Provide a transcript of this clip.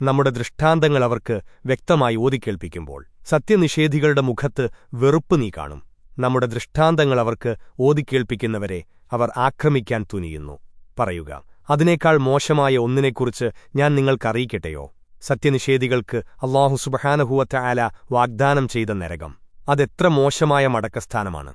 നമ്മുടെ ദൃഷ്ടാന്തങ്ങൾ അവർക്ക് വ്യക്തമായി ഓതിക്കേൾപ്പിക്കുമ്പോൾ സത്യനിഷേധികളുടെ മുഖത്ത് വെറുപ്പ് നീ കാണും. നമ്മുടെ ദൃഷ്ടാന്തങ്ങൾ അവർക്ക് ഓതിക്കേൾപ്പിക്കുന്നവരെ അവർ ആക്രമിക്കാൻ തുനിയുന്നു. പറയുക അതിനേക്കാൾ മോശമായ ഒന്നിനെക്കുറിച്ച് ഞാൻ നിങ്ങൾക്കറിയിക്കട്ടെയോ സത്യനിഷേധികൾക്ക് അള്ളാഹു സുബഹാനഹുവറ്റ ആല വാഗ്ദാനം ചെയ്ത നരകം. അതെത്ര മോശമായ മടക്കസ്ഥാനമാണ്.